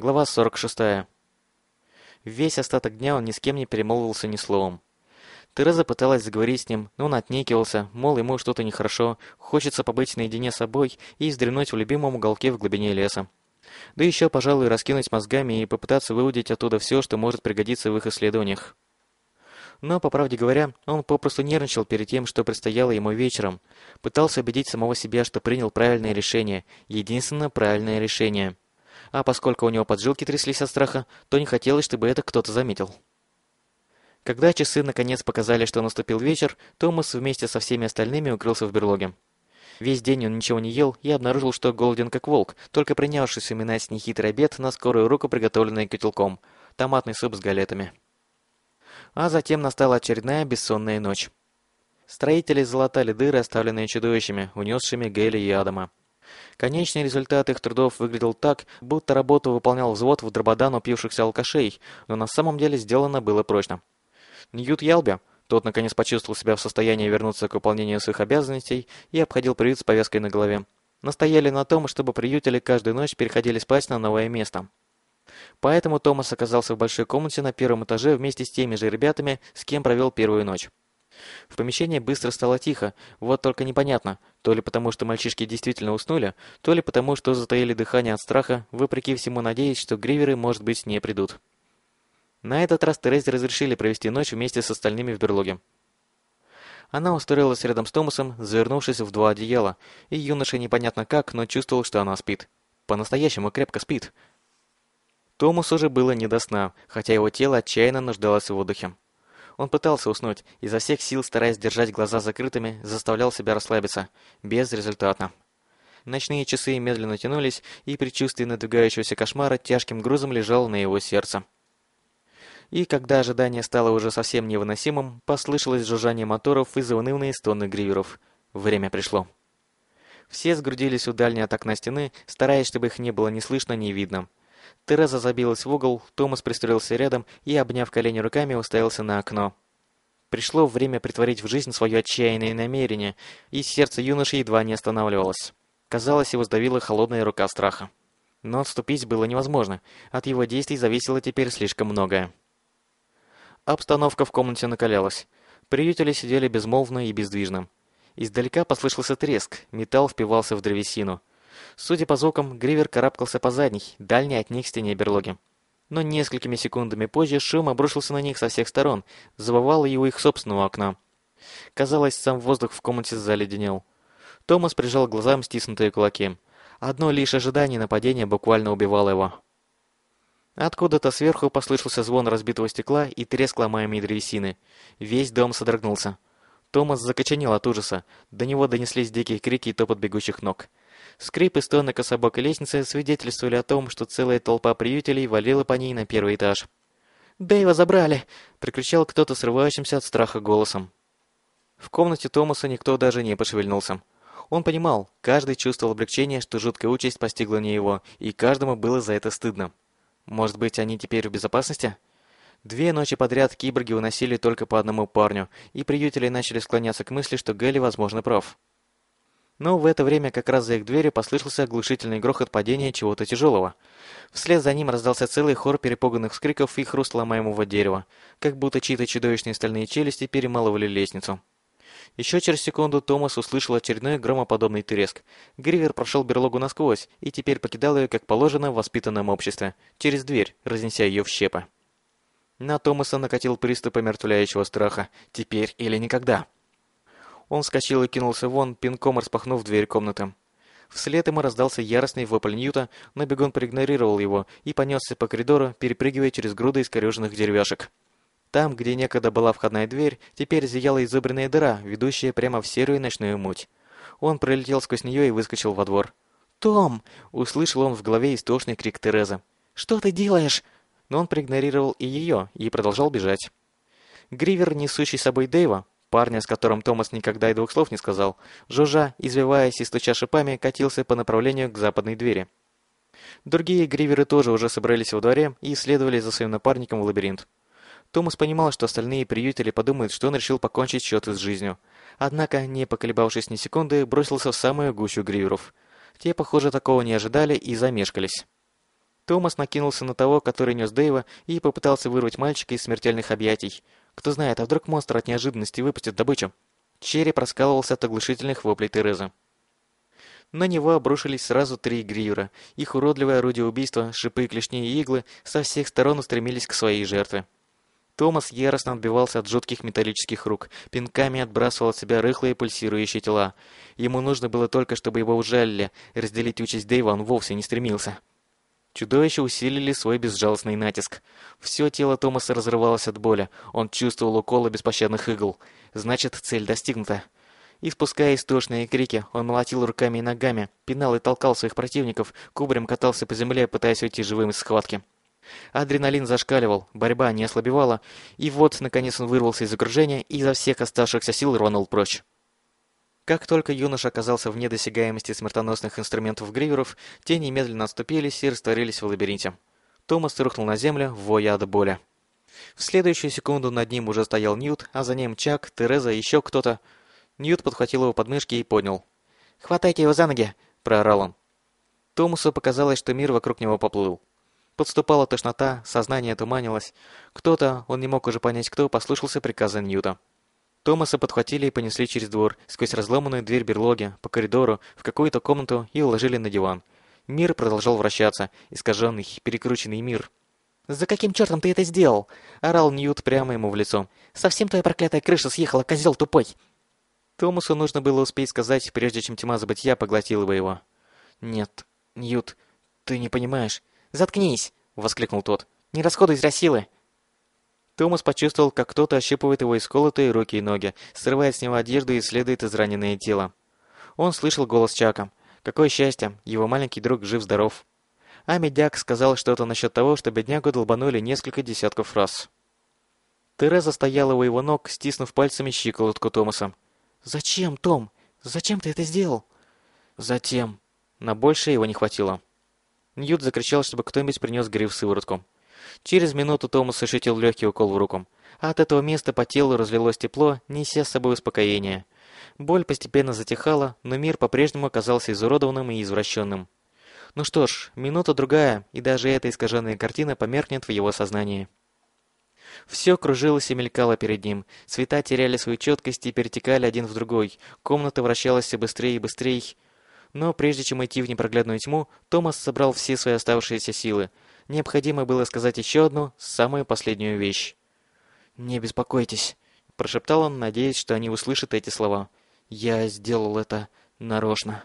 Глава 46. Весь остаток дня он ни с кем не перемолвился ни словом. Тереза пыталась заговорить с ним, но он отнекивался, мол, ему что-то нехорошо, хочется побыть наедине с собой и вздремнуть в любимом уголке в глубине леса. Да еще, пожалуй, раскинуть мозгами и попытаться выудить оттуда все, что может пригодиться в их исследованиях. Но, по правде говоря, он попросту нервничал перед тем, что предстояло ему вечером. Пытался убедить самого себя, что принял правильное решение, единственно правильное решение – а поскольку у него поджилки тряслись от страха, то не хотелось, чтобы это кто-то заметил. Когда часы наконец показали, что наступил вечер, Томас вместе со всеми остальными укрылся в берлоге. Весь день он ничего не ел и обнаружил, что голоден как волк, только принявшись уминать нехитрый обед на скорую руку, приготовленный котелком. Томатный суп с галетами. А затем настала очередная бессонная ночь. Строители залатали дыры, оставленные чудовищами, унесшими Гейли и Адама. Конечный результат их трудов выглядел так, будто работу выполнял взвод в дрободан упившихся алкашей, но на самом деле сделано было прочно. Ньют Ялби, тот наконец почувствовал себя в состоянии вернуться к выполнению своих обязанностей и обходил приют с повязкой на голове. Настояли на том, чтобы приютели каждую ночь переходили спать на новое место. Поэтому Томас оказался в большой комнате на первом этаже вместе с теми же ребятами, с кем провел первую ночь. В помещении быстро стало тихо, вот только непонятно, то ли потому, что мальчишки действительно уснули, то ли потому, что затаили дыхание от страха, вопреки всему надеясь, что гриверы, может быть, не придут. На этот раз Терезе разрешили провести ночь вместе с остальными в берлоге. Она устроилась рядом с Томасом, завернувшись в два одеяла, и юноша непонятно как, но чувствовал, что она спит. По-настоящему крепко спит. Томасу уже было не до сна, хотя его тело отчаянно нуждалось в отдыхе. Он пытался уснуть, изо всех сил стараясь держать глаза закрытыми, заставлял себя расслабиться. Безрезультатно. Ночные часы медленно тянулись, и предчувствие надвигающегося кошмара тяжким грузом лежало на его сердце. И когда ожидание стало уже совсем невыносимым, послышалось жужжание моторов и заунывные стоны гриверов. Время пришло. Все сгрудились у дальней от окна стены, стараясь, чтобы их не было ни слышно, ни видно. Тереза забилась в угол, Томас пристроился рядом и, обняв колени руками, уставился на окно. Пришло время притворить в жизнь свое отчаянное намерение, и сердце юноши едва не останавливалось. Казалось, его сдавила холодная рука страха. Но отступить было невозможно, от его действий зависело теперь слишком многое. Обстановка в комнате накалялась. Приютели сидели безмолвно и бездвижно. Издалека послышался треск, металл впивался в древесину. Судя по звукам, Гривер карабкался по задней, дальней от них стене берлоги. Но несколькими секундами позже шум обрушился на них со всех сторон, забывал и у их собственного окна. Казалось, сам воздух в комнате заледенел. Томас прижал к глазам стиснутые кулаки. Одно лишь ожидание нападения буквально убивало его. Откуда-то сверху послышался звон разбитого стекла и треск ломаемой древесины. Весь дом содрогнулся. Томас закоченел от ужаса. До него донеслись дикие крики и топот бегущих ног. Скрип и стоны кособокой лестницы свидетельствовали о том, что целая толпа приютелей валила по ней на первый этаж. «Дэйва забрали!» — прикричал кто-то срывающимся от страха голосом. В комнате Томаса никто даже не пошевельнулся. Он понимал, каждый чувствовал облегчение, что жуткая участь постигла не его, и каждому было за это стыдно. Может быть, они теперь в безопасности? Две ночи подряд киборги уносили только по одному парню, и приютели начали склоняться к мысли, что Гэлли, возможно, прав. Но в это время как раз за их дверью послышался оглушительный грохот падения чего-то тяжелого. Вслед за ним раздался целый хор перепуганных вскриков и хруст ломаемого дерева, как будто чьи-то чудовищные стальные челюсти перемалывали лестницу. Еще через секунду Томас услышал очередной громоподобный треск. Гривер прошел берлогу насквозь и теперь покидал ее, как положено, в воспитанном обществе, через дверь, разнеся ее в щепы. На Томаса накатил приступ омертвляющего страха. Теперь или никогда. Он вскочил и кинулся вон, пинком распахнув дверь комнаты. Вслед ему раздался яростный вопль Ньюта, но бегун проигнорировал его и понесся по коридору, перепрыгивая через груды искореженных деревяшек. Там, где некогда была входная дверь, теперь зияла изобренная дыра, ведущая прямо в серую ночную муть. Он пролетел сквозь нее и выскочил во двор. «Том!» — услышал он в голове истошный крик Терезы. «Что ты делаешь?» Но он проигнорировал и ее, и продолжал бежать. Гривер, несущий с собой Дэйва, Парня, с которым Томас никогда и двух слов не сказал, жужжа, извиваясь и стуча шипами, катился по направлению к западной двери. Другие гриверы тоже уже собрались во дворе и следовали за своим напарником в лабиринт. Томас понимал, что остальные приютели подумают, что он решил покончить счеты с жизнью. Однако, не поколебавшись ни секунды, бросился в самую гущу гриверов. Те, похоже, такого не ожидали и замешкались. Томас накинулся на того, который нес Дэйва, и попытался вырвать мальчика из смертельных объятий. Кто знает, а вдруг монстр от неожиданности выпустит добычу? Череп раскалывался от оглушительных воплей Терезы. На него обрушились сразу три гривера. Их уродливое орудие убийства, шипы, клешни и иглы со всех сторон устремились к своей жертве. Томас яростно отбивался от жутких металлических рук, пинками отбрасывал от себя рыхлые пульсирующие тела. Ему нужно было только, чтобы его ужалили, разделить участь Дэйва он вовсе не стремился. Чудовища усилили свой безжалостный натиск. Все тело Томаса разрывалось от боли, он чувствовал уколы беспощадных игл. Значит, цель достигнута. И спуская истошные крики, он молотил руками и ногами, пинал и толкал своих противников, кубарем катался по земле, пытаясь уйти живым из схватки. Адреналин зашкаливал, борьба не ослабевала, и вот, наконец, он вырвался из окружения и изо всех оставшихся сил рванул прочь. Как только юноша оказался вне досягаемости смертоносных инструментов гриверов, те немедленно отступились и растворились в лабиринте. Томас рухнул на землю, воя от боли. В следующую секунду над ним уже стоял Ньют, а за ним Чак, Тереза и еще кто-то. Ньют подхватил его подмышки и поднял. «Хватайте его за ноги!» – проорал он. Томасу показалось, что мир вокруг него поплыл. Подступала тошнота, сознание туманилось. Кто-то, он не мог уже понять кто, послушался приказа Ньюта. Томаса подхватили и понесли через двор, сквозь разломанную дверь берлоги, по коридору, в какую-то комнату и уложили на диван. Мир продолжал вращаться, искаженный, перекрученный мир. «За каким чертом ты это сделал?» — орал Ньют прямо ему в лицо. «Совсем твоя проклятая крыша съехала, козел тупой!» Томасу нужно было успеть сказать, прежде чем тьма забытья поглотила бы его. «Нет, Ньют, ты не понимаешь. «Заткнись!» — воскликнул тот. «Не расходуй зря силы!» Томас почувствовал, как кто-то ощипывает его исколотые руки и ноги, срывает с него одежду и исследует израненное тело. Он слышал голос Чака. Какое счастье, его маленький друг жив-здоров. А медяк сказал что-то насчет того, что беднягу долбанули несколько десятков раз. Тереза стояла у его ног, стиснув пальцами щиколотку Томаса. «Зачем, Том? Зачем ты это сделал?» «Затем». На больше его не хватило. Ньют закричал, чтобы кто-нибудь принес гриф сыворотку. Через минуту Томас ощутил легкий укол в руку. А от этого места по телу разлилось тепло, неся с собой успокоение. Боль постепенно затихала, но мир по-прежнему оказался изуродованным и извращенным. Ну что ж, минута-другая, и даже эта искаженная картина померкнет в его сознании. Все кружилось и мелькало перед ним. Цвета теряли свою четкость и перетекали один в другой. Комната вращалась все быстрее и быстрее. Но прежде чем идти в непроглядную тьму, Томас собрал все свои оставшиеся силы. Необходимо было сказать еще одну, самую последнюю вещь. «Не беспокойтесь», – прошептал он, надеясь, что они услышат эти слова. «Я сделал это нарочно».